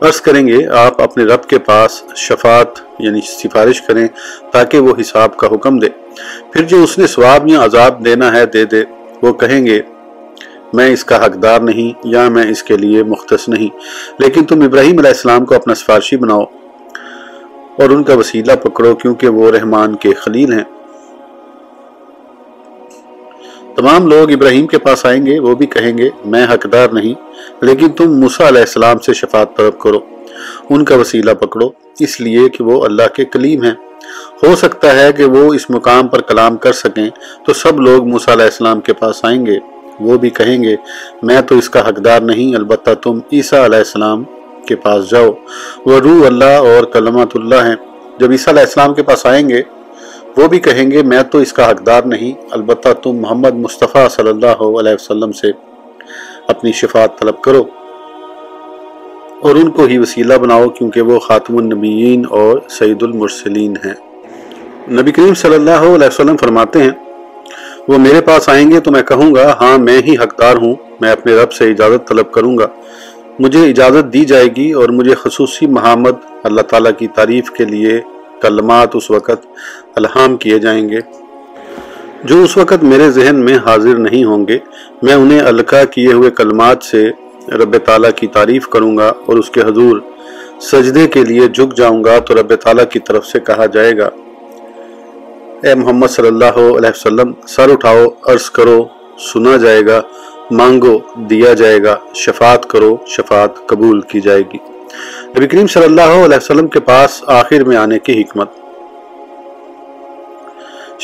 عرض کریں گے، آپ اپنے رب کے پاس شفاعت یعنی سفارش کریں تاکہ وہ حساب کا حکم دے۔ پھر جو اس نے ثواب یا عذاب دینا ہے، دے دے۔ وہ کہیں گے، میں اس کا حقدار نہیں یا میں اس کے لیے مختص نہیں، لیکن تم ابراہیم علیہ السلام کو اپنا سفارشی بناؤ اور ان کا وسیلہ پکڑو کیونکہ وہ رحمان کے خلیل ہیں۔ تمام لوگ ابراہیم کے پاس آئیں گے، وہ بھی کہیں گے، میں حقدار نہیں، لیکن تم موسیٰ علیہ السلام سے شفاعت طلب کرو۔ ان کا وسیلہ پکڑو، اس لیے کہ وہ اللہ کے کلیم ہیں۔ ہو سکتا ہے کہ وہ اس مقام پر کلام کر سکیں تو سب لوگ موسیٰ علیہ السلام کے پاس آئیں گے۔ وہ بھی کہیں گے، میں تو اس کا حقدار نہیں، البتہ تم عیسیٰ علیہ السلام کے پاس جاؤ۔ وہ روح اللہ اور کلمات اللہ ہیں۔ جب عیسیٰ علیہ السلام کے پاس آئیں گے، وہ بھی کہیں گے، میں تو اس کا حقدار نہیں، البتہ تم محمد مصطفیٰ صلی اللہ علیہ وسلم سے اپنی شفاعت طلب کرو۔ اور ان کو ہی وسیلہ بناؤ کیونکہ وہ خاتم النبیین اور سعید المرسلین ہیں۔ نبی کریم صلی اللہ علیہ وسلم فرماتے ہیں، وہ میرے پاس آئیں گے تو میں کہوں گا ہاں میں ہی حقدار ہوں، میں اپنے رب سے اجازت طلب کروں گا۔ مجھے اجازت دی جائے گی اور مجھے خصوصی محمد اللہ تعالیٰ کی تعریف کے لیے کلمات اس وقت الہام کیے جائیں گے۔ جو اس وقت میرے ذہن میں حاضر نہیں ہوں گے، میں انہیں القا کیے ہوئے کلمات سے رب تعالیٰ کی تعریف کروں گا اور اس کے حضور سجدے کے لیے جھک جاؤں گا تو رب تعالیٰ کی طرف سے کہا جائے گا۔ اے محمد صلی اللہ علیہ وسلم، سر اٹھاؤ، عرض کرو، سنا جائے گا، مانگو، دیا جائے گا، شفاعت کرو، شفاعت قبول کی جائے گی۔ نبی کریم صلی اللہ علیہ وسلم کے پاس آخر میں آنے کی حکمت۔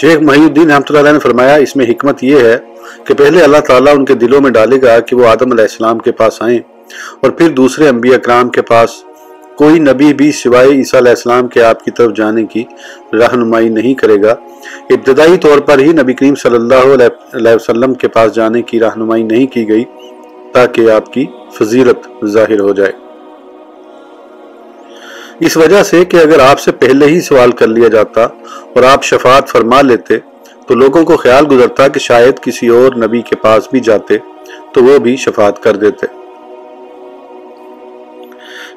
شیخ محی الدین رحمۃ اللہ علیہ نے فرمایا، اس میں حکمت یہ ہے کہ پہلے اللہ تعالیٰ ان کے دلوں میں ڈالے گا کہ وہ آدم علیہ السلام کے پاس آئیں اور پھر دوسرے انبیاء اکرام کے پاس کوئی نبی بھی سوائے عیسیٰ علیہ السلام کے آپ کی طرف جانے کی رہنمائی نہیں کرے گا۔ ابتدائی طور پر ہی نبی کریم صلی اللہ علیہ وسلم کے پاس جانے کی رہنمائی نہیں کی گئی تاکہ آپ کی فضیلت ظاہر ہو جائے۔ اس وجہ سے کہ اگر آپ سے پہلے ہی سوال کر لیا جاتا اور آپ شفاعت فرما لیتے تو لوگوں کو خیال گزرتا کہ شاید کسی اور نبی کے پاس بھی جاتے تو وہ بھی شفاعت کر دیتے۔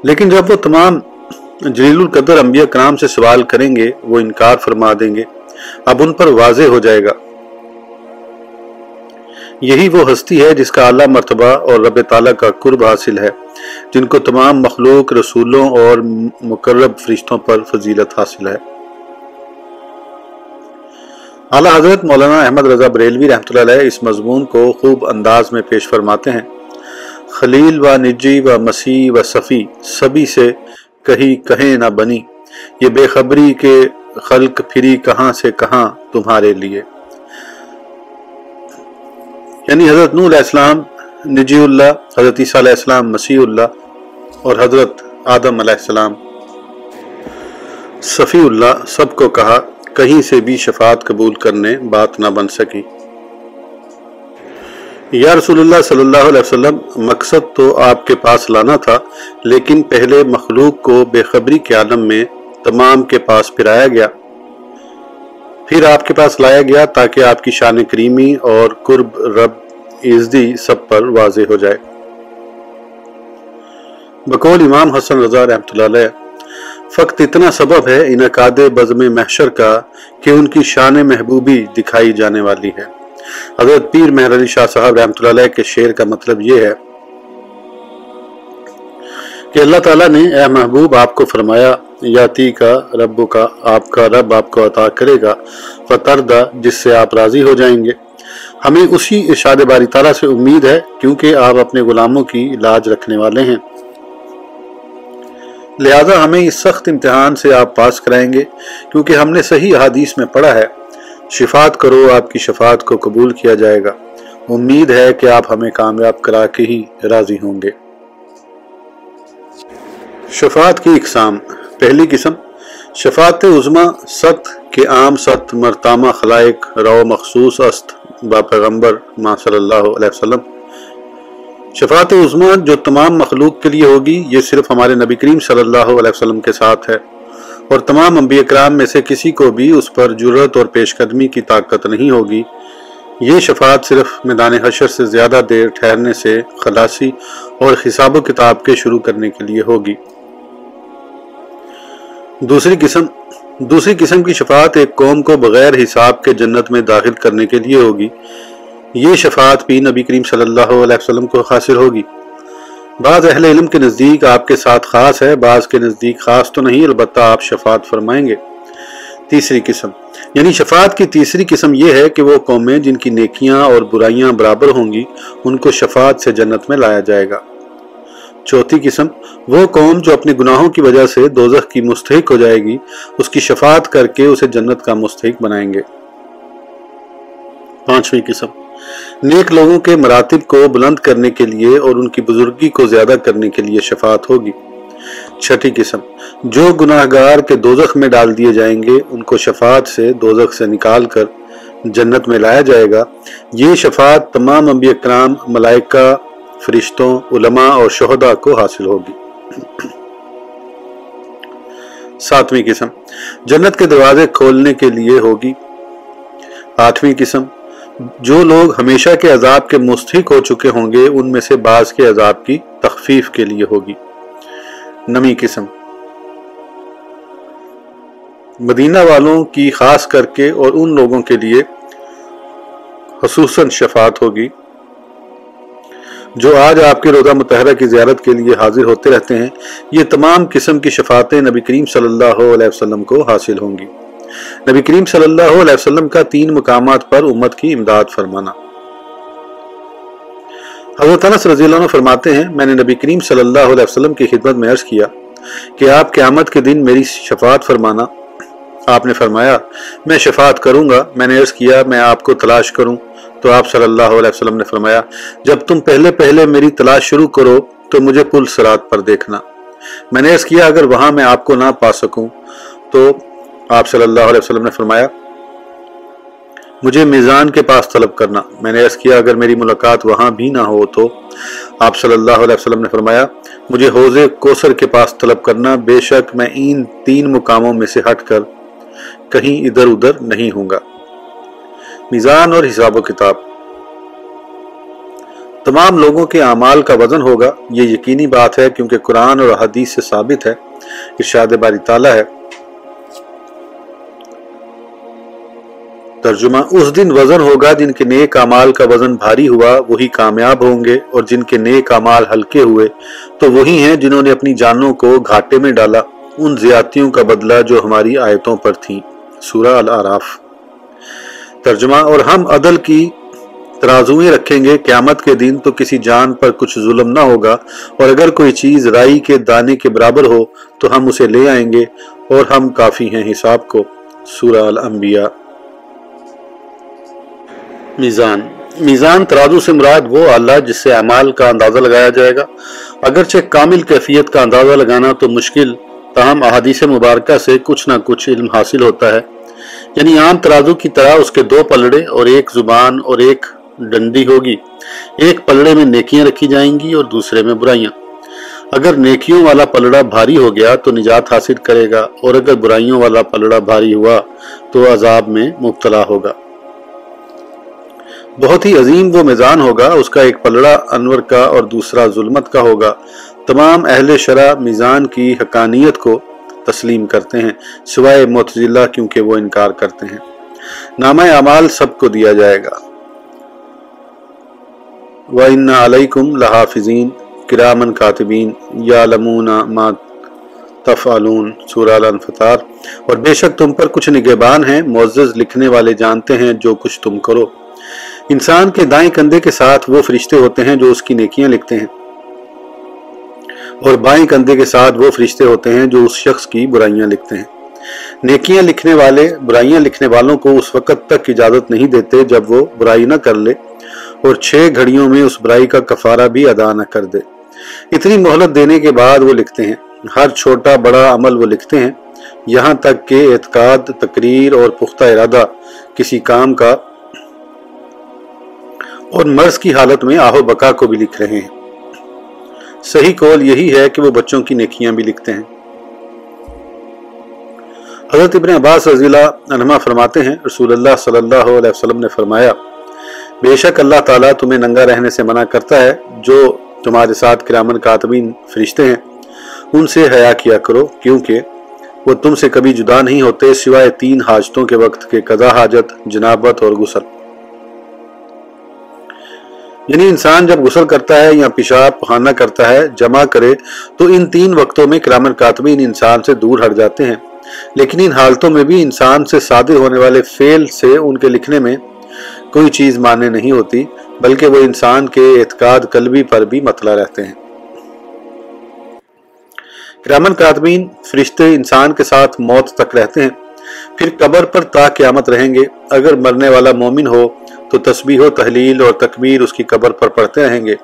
لیکن جب وہ تمام جلیل القدر انبیاء کرام سے سوال کریں گے، وہ انکار فرما دیں گے۔ اب ان پر واضح ہو جائے گا یہی وہ ہستی ہے جس کا اعلیٰ مرتبہ اور رب تعالیٰ کا قرب حاصل ہے، جن کو تمام مخلوق، رسولوں اور مقرب فرشتوں پر فضیلت حاصل ہے۔ اعلیٰ حضرت مولانا احمد رضا بریلوی رحمۃ اللہ علیہ اس مضمون کو خوب انداز میں پیش فرماتے ہیں۔ خلیل و نجی و مسیح و صفی سبھی سے کہیں کہیں نہ بنی، یہ بے خبری کے خلق پھری کہاں سے کہاں تمہارے لیے۔ یعنی حضرت نور علیہ السلام، نجی اللہ، حضرت عیسیٰ علیہ السلام، مسیح اللہ اور حضرت آدم علیہ السلام۔ صفی اللہ سب کو کہا، کہیں سے بھی شفاعت قبول کرنے بات نہ بن سکی۔ یا رسول اللہ صلی اللہ علیہ وسلم، مقصد تو آپ کے پاس لانا تھا، لیکن پہلے مخلوق کو بے خبری کے عالم میں تمام کے پاس پھرایا گیا۔ پھر آپ کے پاس لایا گیا تاکہ آپ کی شان کریمی اور قرب رب عزدی سب پر واضح ہو جائے۔ بقول امام حسن رضا رحمۃ اللہ علیہ، فقط اتنا سبب ہے انعقاد بزم محشر کا کہ ان کی شان محبوبی دکھائی جانے والی ہے۔ حضرت پیر مہر علی شاہ صاحب رحمۃ اللہ علیہ کے شعر کا مطلب یہ ہے کہ اللہ تعالیٰ نے اے محبوب، آپ کو فرمایا یاتی کا رب کا، آپ کا رب آپ کو عطا کرے گا فتردہ جس سے آپ راضی ہو جائیں گے۔ ہمیں اسی ارشاد باری تعالیٰ سے امید ہے، کیونکہ آپ اپنے غلاموں کی لاج رکھنے والے ہیں۔ لہذا ہمیں اس سخت امتحان سے آپ پاس کرائیں گے، کیونکہ ہم نے صحیح حادیث میں پڑھا ہے۔ شفاعت کرو، آپ کی شفاعت کو قبول کیا جائے گا۔ امید ہے کہ آپ ہمیں کامیاب کرا کے ہی راضی ہوں گے۔ شفاعت کی اقسام پہلی قسم، شفاعت عظما ست کے عام ست مرتامہ خلائق رو مخصوص است با پیغمبر ما صلی اللہ علیہ وسلم۔ شفاعت عظما جو تمام مخلوق کے لیے ہوگی، یہ صرف ہمارے نبی کریم صلی اللہ علیہ وسلم کے ساتھ ہے۔ اور تمام انبیاء اکرام میں سے کسی کو بھی اس پر جرت اور پیش قدمی کی طاقت نہیں ہوگی۔ یہ شفاعت صرف میدان حشر سے زیادہ دیر ٹھہرنے سے خلاصی اور حساب و کتاب کے شروع کرنے کے لیے ہوگی۔ دوسری قسم دوسری قسم کی شفاعت ایک قوم کو بغیر حساب کے جنت میں داخل کرنے کے لیے ہوگی۔ یہ شفاعت بھی نبی کریم صلی اللہ علیہ وسلم کو حاصل ہوگی۔ بعض اہل علم کے نزدیک آپ کے ساتھ خاص ہے، بعض کے نزدیک خاص تو نہیں، البتہ آپ شفاعت فرمائیں گے۔ تیسری قسم یعنی شفاعت کی تیسری قسم یہ ہے کہ وہ قومیں جن کی نیکیاں اور برائیاں برابر ہوں گی، ان کو شفاعت سے جنت میں لایا جائے گا۔ چوتھی قسم، وہ قوم جو اپنے گناہوں کی وجہ سے دوزخ کی مستحق ہو جائے گی، اس کی شفاعت کر کے اسے جنت کا مستحق بنائیں گے۔ پانچویں قسم، نیک لوگوں کے مراتب کو بلند کرنے کے لیے اور ان کی بزرگی کو زیادہ کرنے کے لیے شفاعت ہوگی۔ چھٹی قسم، جو گناہ گار کے دوزخ میں ڈال دیے جائیں گے، ان کو شفاعت سے، دوزخ سے نکال کر جنت میں لایا جائے گا۔ یہ شفاعت تمام انبیاء کرام، ملائکہ فرشتوں، علماء اور شہداء کو حاصل ہوگی۔ ساتویں قسم، جنت کے دروازے کھولنے کے لیے ہوگی۔ آٹھویں قسم، جو لوگ ہمیشہ کے عذاب کے مستحق ہو چکے ہوں گے، ان میں سے بعض کے عذاب کی تخفیف کے لیے ہوگی۔ نمی قسم، مدینہ والوں کی خاص کر کے اور ان لوگوں کے لیے خصوصاً شفاعت ہوگی۔ جو آج آپ کے روزہ متحرہ کی زیارت کے لیے حاضر ہوتے رہتے ہیں، یہ تمام قسم کی شفاعتیں نبی کریم صلی اللہ علیہ وسلم کو حاصل ہوں گی۔ نبی کریم صلی اللہ علیہ وسلم کا تین مقامات پر امت کی امداد فرمانا۔ حضرت انس رضی اللہ عنہ فرماتے ہیں، میں نے نبی کریم صلی اللہ علیہ وسلم کی خدمت میں عرض کیا کہ آپ قیامت کے دن میری شفاعت فرمانا۔ آپ نے فرمایا، میں شفاعت کروں گا، میں نے عرض کیا، میں آپ کو تلاش کروں۔ تو آپ صلی اللہ علیہ وسلم نے فرمایا، جب تم پہلے پہلے میری تلاش شروع کرو تو مجھے پل سرات پر دیکھنا۔ میں نے عرض کیا، اگر وہاں میں آپ کو نہ پا سکوں تو آپ صلی اللہ علیہ وسلم نے فرمایا، مجھے میزان کے پاس طلب کرنا۔ میں نے عرض کیا، اگر میری ملاقات وہاں بھی نہ ہو تو آپ صلی اللہ علیہ وسلم نے فرمایا، مجھے حوض کوسر کے پاس طلب کرنا، بے شک میں ان تین مقاموں میں سے ہٹ کر کہیں ادھر ادھر نہیں ہوں گا۔ میزان اور حساب و کتاب۔ تمام لوگوں کے اعمال کا وزن ہوگا۔ یہ یقینی بات ہے کیونکہ قرآن اور حدیث سے ثابت ہے، ارشاد باری تعالیٰ ہے۔ ترجمہ اس دن وزن ہوگا جن کے نیک امال کا وزن بھاری ہوا، وہی کامیاب ہوں گے۔ اور جن کے نیک امال ہلکے ہوئے، تو وہی ہیں جنہوں نے اپنی جانوں کو گھاٹے میں ڈالا۔ ان زیادتیوں کا بدلہ جو ہماری آیتوں پر تھیں۔ سورہ العراف ترجمہ اور ہم عدل کی ترازویں رکھیں گے، قیامت کے دن تو کسی جان پر کچھ ظلم نہ ہوگا، اور اگر کوئی چیز رائی کے دانے کے برابر ہو تو ہم اسے لے آئیں گے، اور ہم کافی ہیں حساب کو۔ سورہ الانبیاء۔ میزان۔ میزان ترازو سے مراد وہ آلہ جس سے اعمال کا اندازہ لگایا جائے گا۔ اگرچہ کامل کیفیت کا اندازہ لگانا تو مشکل، تاہم احادیث مبارکہ سے کچھ نہ کچھ علم حاصل ہوتا ہے۔ یعنی عام ترازو کی طرح اس کے دو پلڑے اور ایک زبان اور ایک ڈنڈی ہوگی۔ ایک پلڑے میں نیکیاں رکھی جائیں گی اور دوسرے میں برائیاں۔ اگر نیکیوں والا پلڑا بھاری ہو گیا تو نجات حاصل کرے گا، اور اگر برائیوں والا پلڑا بھاری ہوا تو عذاب میں مبتلا ہوگا۔ بہت ہی عظیم وہ میزان ہوگا، اس کا ایک پلڑا انور کا اور دوسرا ظلمت کا ہوگا۔ تمام اہل شرع میزان کی حقانیت کو تسلیم کرتے ہیں، سوائے متضلہ کیونکہ وہ انکار کرتے ہیں۔ نامہ اعمال سب کو دیا جائے گا۔ وَإِنَّ عَلَيْكُمْ لَحَافِظِينَ۔ کِرَامًا كَاتِبِينَ يَعْلَمُونَ مَا تفعلون۔ سورہ الانفطار اور بے شک تم پر کچھ نگہبان ہیں۔ معزز لکھنے والے جانتے ہیں جو کچھ تم کرو۔ انسان کے دائیں کندھے کے ساتھ وہ فرشتے ہوتے ہیں جو اس کی نیکیاں لکھتے ہیں۔ اور بائیں کندھے کے ساتھ وہ فرشتے ہوتے ہیں جو اس شخص کی برائیاں لکھتے ہیں۔ نیکیاں لکھنے والے، برائیاں لکھنے والوں کو اس وقت تک اجازت نہیں دیتے جب وہ برائی نہ کر لے اور چھ گھڑیوں میں اس برائی کا کفارہ بھی ادا نہ کر دے۔ اتنی مہلت دینے کے بعد وہ لکھتے ہیں۔ ہر چھوٹا بڑا عمل وہ لکھتے ہیں۔ یہاں تک کہ اعتقاد، تقریر اور پختہ ارادہ کسی کام کا اور مرض کی حالت میں آہو بکا کو بھی لکھ رہے ہیں۔ صحیح قول یہی ہے کہ وہ بچوں کی نیکیاں بھی لکھتے ہیں۔ حضرت ابن عباس رضی اللہ عنہ فرماتے ہیں، رسول اللہ صلی اللہ علیہ وسلم نے فرمایا، بے شک اللہ تعالیٰ تمہیں ننگا رہنے سے منع کرتا ہے، جو تمہارے ساتھ کرامن کاتبین فرشتے ہیں، ان سے حیا کیا کرو، کیونکہ وہ تم سے کبھی جدا نہیں ہوتے سوائے تین حاجتوں کے وقت کے قضا حاجت، جنابت اور غسل۔ یعنی انسان جب غسل کرتا ہے یا پیشاب پخانہ کرتا ہے، جمع کرے، تو ان تین وقتوں میں کرامر کاتبین انسان سے دور ہٹ جاتے ہیں۔ لیکن ان حالتوں میں بھی انسان سے صادر ہونے والے فیل سے ان کے لکھنے میں کوئی چیز ماننے نہیں ہوتی، بلکہ وہ انسان کے اعتقاد قلبی پر بھی مطلع رہتے ہیں۔ کرامن کاتمین فرشتے انسان کے ساتھ موت تک رہتے ہیں۔ پھر قبر پر تا قیامت رہیں گے۔ اگر مرنے والا مومن ہو تو تسبیح و تحلیل اور تکبیر اس کی قبر پر پڑھتے رہیں گے۔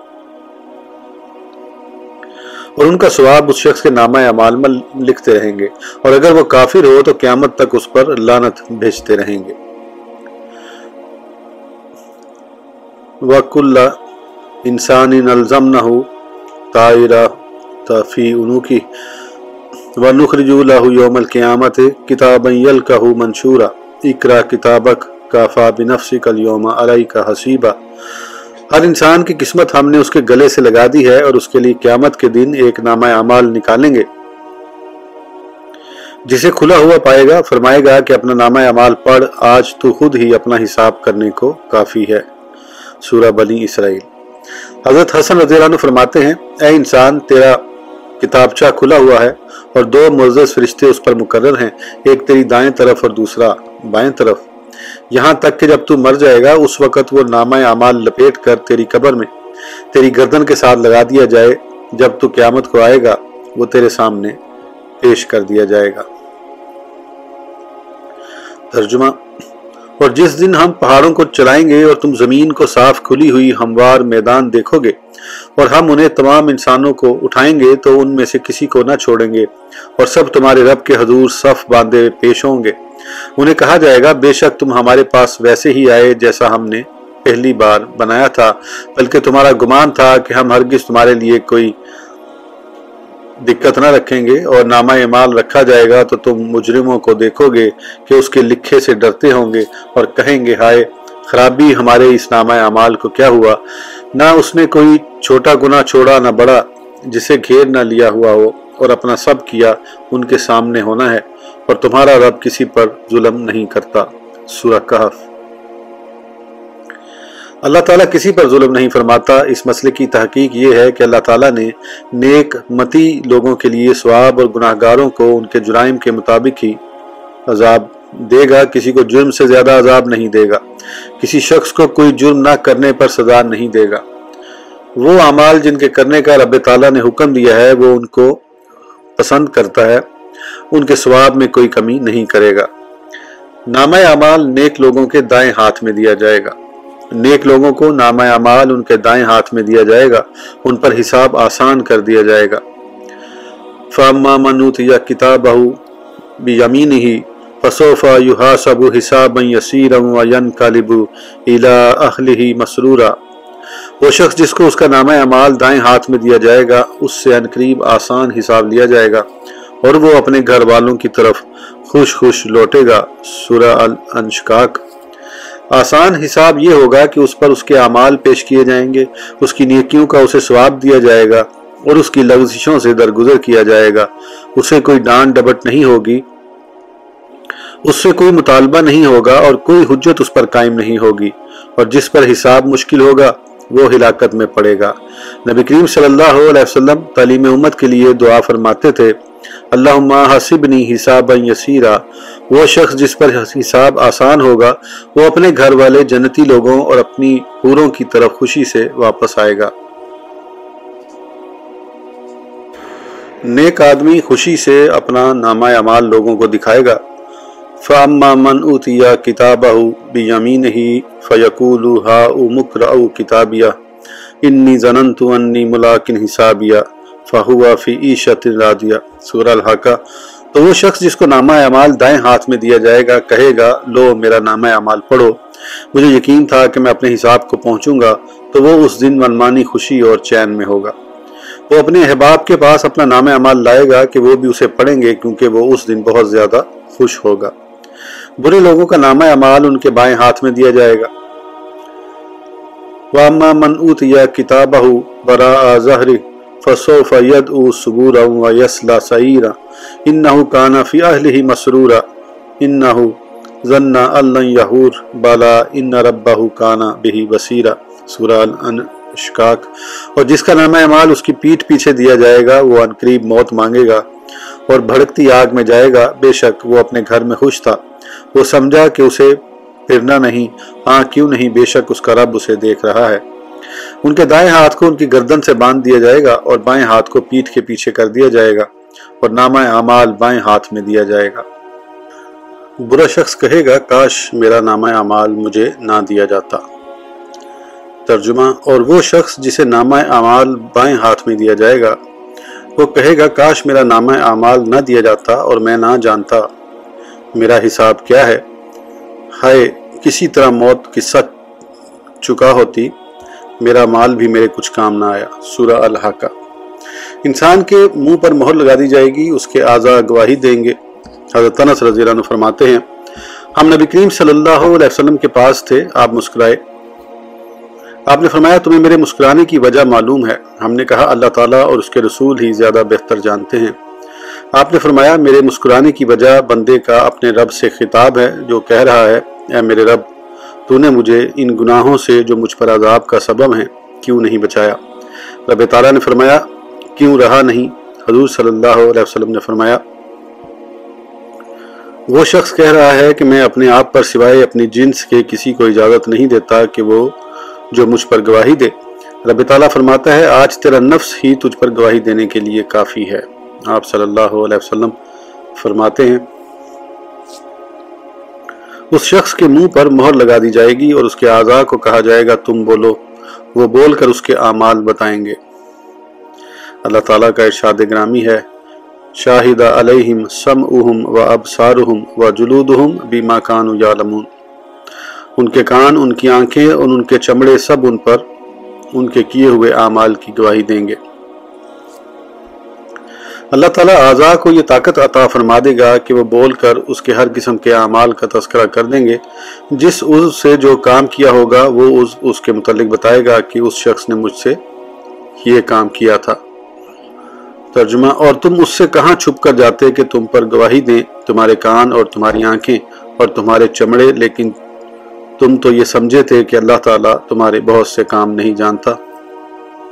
اور ان کا ثواب اس شخص کے نامہ اعمال میں لکھتے رہیں گے۔ اور اگر وہ کافر ہو تو قیامت تک اس پر لانت بھیجتے رہیں گے۔ وَقُ اللَّهِ انسانی نلزم نہ ہو تائرہ تفی انو کی وَنُخْرِجُ لَهُ يَوْمَ الْقِيَامَةِ كِتَابًا يَلْقَهُ مَنْشُورًا، اقرا کتابک، کافا بنفسک اليوم علیک حسیبہ ہر انسان کی قسمت ہم نے اس کے گلے سے لگا دی ہے اور اس کے لیے قیامت کے دن ایک نامہ اعمال نکالیں گے۔ جسے کھلا ہوا پائے گا، فرمائے گا کہ اپنا نامہ اعمال پڑھ، آج تو خود ہی اپنا حساب کرنے کو کافی ہے۔ سورہ بنی اسرائیل۔ حضرت حسن رضی اللہ عنہ فرماتے ہیں، اے انسان، تیرا کتابچہ کھلا ہوا ہے اور دو معزز فرشتے اس پر مقرر ہیں، ایک تیری دائیں طرف اور دوسرا بائیں طرف۔ یہاں تک کہ جب تو مر جائے گا، اس وقت وہ نامہ اعمال لپیٹ کر تیری قبر میں، تیری گردن کے ساتھ لگا دیا جائے۔ جب تو قیامت کو آئے گا، وہ تیرے سامنے پیش کر دیا جائے گا۔ ترجمہ اور جس دن ہم پہاڑوں کو چلائیں گے اور تم زمین کو صاف کھلی ہوئی ہموار میدان دیکھو گے اور ہم انہیں تمام انسانوں کو اٹھائیں گے تو ان میں سے کسی کو نہ چھوڑیں گے اور سب تمہارے رب کے حضور صف باندھے پیش ہوں گے۔ انہیں کہا جائے گا، بے شک تم ہمارے پاس ویسے ہی آئے جیسا ہم نے پہلی بار بنایا تھا، بلکہ تمہارا گمان تھا کہ ہم ہرگز تمہارے لیے کوئی دقت نہ رکھیں گے اور نامہ اعمال رکھا جائے گا تو تم مجرموں کو دیکھو گے کہ اس کے لکھے سے ڈرتے ہوں گے اور کہیں گے، ہائے، خرابی ہمارے اس نامہ اعمال کو کیا ہوا؟ نہ اس نے کوئی چھوٹا گناہ چھوڑا، نہ بڑا، جسے گھیر نہ لیا ہوا ہو اور اپنا سب کیا ان کے سامنے ہونا ہے اور تمہارا رب کسی پر ظلم نہیں کرتا۔ سورہ کہف۔ اللہ تعالیٰ کسی پر ظلم نہیں فرماتا۔ اس مسئلے کی تحقیق یہ ہے کہ اللہ تعالیٰ نے نیک متی لوگوں کے لیے سواب اور گناہ گاروں کو ان کے جرائم کے مطابق ہی عذاب دے گا۔ کسی کو جرم سے زیادہ عذاب نہیں دے گا۔ کسی شخص کو کوئی جرم نہ کرنے پر سزا نہیں دے گا۔ وہ اعمال جن کے کرنے کا رب تعالیٰ نے حکم دیا ہے، وہ ان کو پسند کرتا ہے۔ ان کے ثواب میں کوئی کمی نہیں کرے گا۔ نامہ اعمال نیک لوگوں کے دائیں ہاتھ میں دیا جائے گا۔ نیک لوگوں کو نامہ اعمال ان کے دائیں ہاتھ میں دیا جائے گا، ان پر حساب آسان کر دیا جائے گا۔ فاما منوت یا کتاب بھی یمین ہی فصوفا یوہا سب حساب یسیرم و ین کالب الا اہل مسرورہ وہ شخص جس کو اس کا نامہ اعمال دائیں ہاتھ میں دیا جائے گا، اس سے انقریب آسان حساب لیا جائے گا اور وہ اپنے گھر والوں کی طرف خوش خوش لوٹے گا۔ سورہ الانشکاک آسان حساب یہ ہوگا کہ اس پر اس کے اعمال پیش کیے جائیں گے، اس کی نیکیوں کا اسے ثواب دیا جائے گا اور اس کی لغزشوں سے درگزر کیا جائے گا۔ اسے کوئی ڈانٹ ڈبٹ نہیں ہوگی۔ اس سے کوئی مطالبہ نہیں ہوگا اور کوئی حجت اس پر قائم نہیں ہوگی۔ اور جس پر حساب مشکل ہوگا، وہ ہلاکت میں پڑے گا۔ نبی کریم صلی اللہ علیہ وسلم تعلیم امت کے لیے دعا فرماتے تھے اللہ حسبنی حساب یسیرا، وہ شخص جس پر حساب آسان ہوگا، وہ اپنے گھر والے جنتی لوگوں اور اپنی حوروں کی طرف خوشی سے واپس آئے گا۔ نیک آدمی خوشی سے اپنا نامہ اعمال لوگوں کو دکھائے گا۔ فاما من اوتیا کتابہ بیمین ہی فیقول ہا مکرا کتابیہ انی ظننت انی ملاکن حسابیہ فہوا فی عیشت رادیہ، سورہ الحاقہ تو وہ شخص جس کو نامہ اعمال دائیں ہاتھ میں دیا جائے گا، کہے گا، لو میرا نامہ اعمال پڑھو۔ مجھے یقین تھا کہ میں اپنے حساب کو پہنچوں گا، تو وہ اس دن منمانی خوشی اور چین میں ہوگا۔ وہ اپنے احباب کے پاس اپنا نام اعمال لائے گا کہ وہ بھی اسے پڑھیں گے، کیونکہ وہ اس دن بہت زیادہ خوش ہوگا۔ برے لوگوں کا نامہ اعمال ان کے بائیں ہاتھ میں دیا جائے گا۔ وَأَمَّا مَنْ أُوتِيَ كِتَابَهُ بَرَاءَ زَهْرِ فسوف يدعو سبورا ويسلى سعيرا انه كان في اهله مسرورا انه ظن ان لن يحور بلا ان ربه كان به بصيرا سورہ الانشقاق اور جس کا نام اعمال اس کی پیٹ پیچھے دیا جائے گا، وہ انقریب موت مانگے گا اور بھڑکتی آگ میں جائے گا، بے شک وہ اپنے گھر میں خوش تھا۔ وہ سمجھا کہ اسے پھرنا نہیں ہاں کیوں نہیں، بے شک اس کا رب اسے دیکھ رہا ہے۔ ان کے دائیں ہاتھ کو ان کی گردن سے باندھ دیا جائے گا اور بائیں ہاتھ کو پیٹ کے پیچھے کر دیا جائے گا اور نامہ اعمال بائیں ہاتھ میں دیا جائے گا۔ برا شخص کہے گا، کاش میرا نامہ اعمال مجھے نہ دیا جاتا۔ ترجمہ، اور وہ شخص جسے نامہ اعمال بائیں ہاتھ میں دیا جائے گا، وہ کہے گا، کاش میرا نامہ اعمال نہ دیا جاتا اور میں نہ جانتا۔ میرا حساب کیا ہے؟ ہائے، کسی طرح موت قصہ چکا ہوتی۔ میرا مال بھی میرے کچھ کام نہ آیا۔ سورہ الحقہ۔ انسان کے منہ پر مہر لگا دی جائے گی، اس کے اعضاء گواہی دیں گے۔ حضرت تنس رضی اللہ عنہ فرماتے ہیں، ہم نبی کریم صلی اللہ علیہ وسلم کے پاس تھے، آپ مسکرائے۔ آپ نے فرمایا، تمہیں میرے مسکرانے کی وجہ معلوم ہے۔ ہم نے کہا، اللہ تعالیٰ اور اس کے رسول ہی زیادہ بہتر جانتے ہیں۔ آپ نے فرمایا، میرے مسکرانے کی وجہ بندے کا اپنے رب سے خطاب ہے، جو کہہ رہا ہے، اے میرے رب تو نے مجھے ان گناہوں سے جو مجھ پر عذاب کا سبب ہیں، کیوں نہیں بچایا؟ رب تعالیٰ نے فرمایا، کیوں رہا نہیں؟ حضور صلی اللہ علیہ وسلم نے فرمایا، وہ شخص کہہ رہا ہے کہ میں اپنے آپ پر سوائے اپنی جنس کے کسی کو اجازت نہیں دیتا کہ وہ جو مجھ پر گواہی دے۔ رب تعالیٰ فرماتا ہے، آج تیرا نفس ہی تجھ پر گواہی دینے کے لیے کافی ہے۔ آپ صلی اللہ علیہ وسلم فرماتے ہیں اس شخص کے منہ پر مہر لگا دی جائے گی اور اس کے اعضاء کو کہا جائے گا، تم بولو۔ وہ بول کر اس کے اعمال بتائیں گے۔ اللہ تعالیٰ کا ارشاد گرامی ہے۔ شاہدہ علیہم سمعہم و ابصارہم و جلودہم بیما کانو یعلمون۔ ان کے کان، ان کی آنکھیں اور ان کے چمڑے سب ان پر ان کے کیے ہوئے اعمال کی گواہی دیں گے۔ اللہ تعالیٰ اعضاء کو یہ طاقت عطا فرما دے گا کہ وہ بول کر اس کے ہر قسم کے اعمال کا تذکرہ کر دیں گے۔ جس عضو سے جو کام کیا ہوگا، وہ اس کے متعلق بتائے گا کہ اس شخص نے مجھ سے یہ کام کیا تھا۔ ترجمہ، اور تم اس سے کہاں چھپ کر جاتے کہ تم پر گواہی دیں تمہارے کان اور تمہاری آنکھیں اور تمہارے چمڑے، لیکن تم تو یہ سمجھے تھے کہ اللہ تعالیٰ تمہارے بہت سے کام نہیں جانتا۔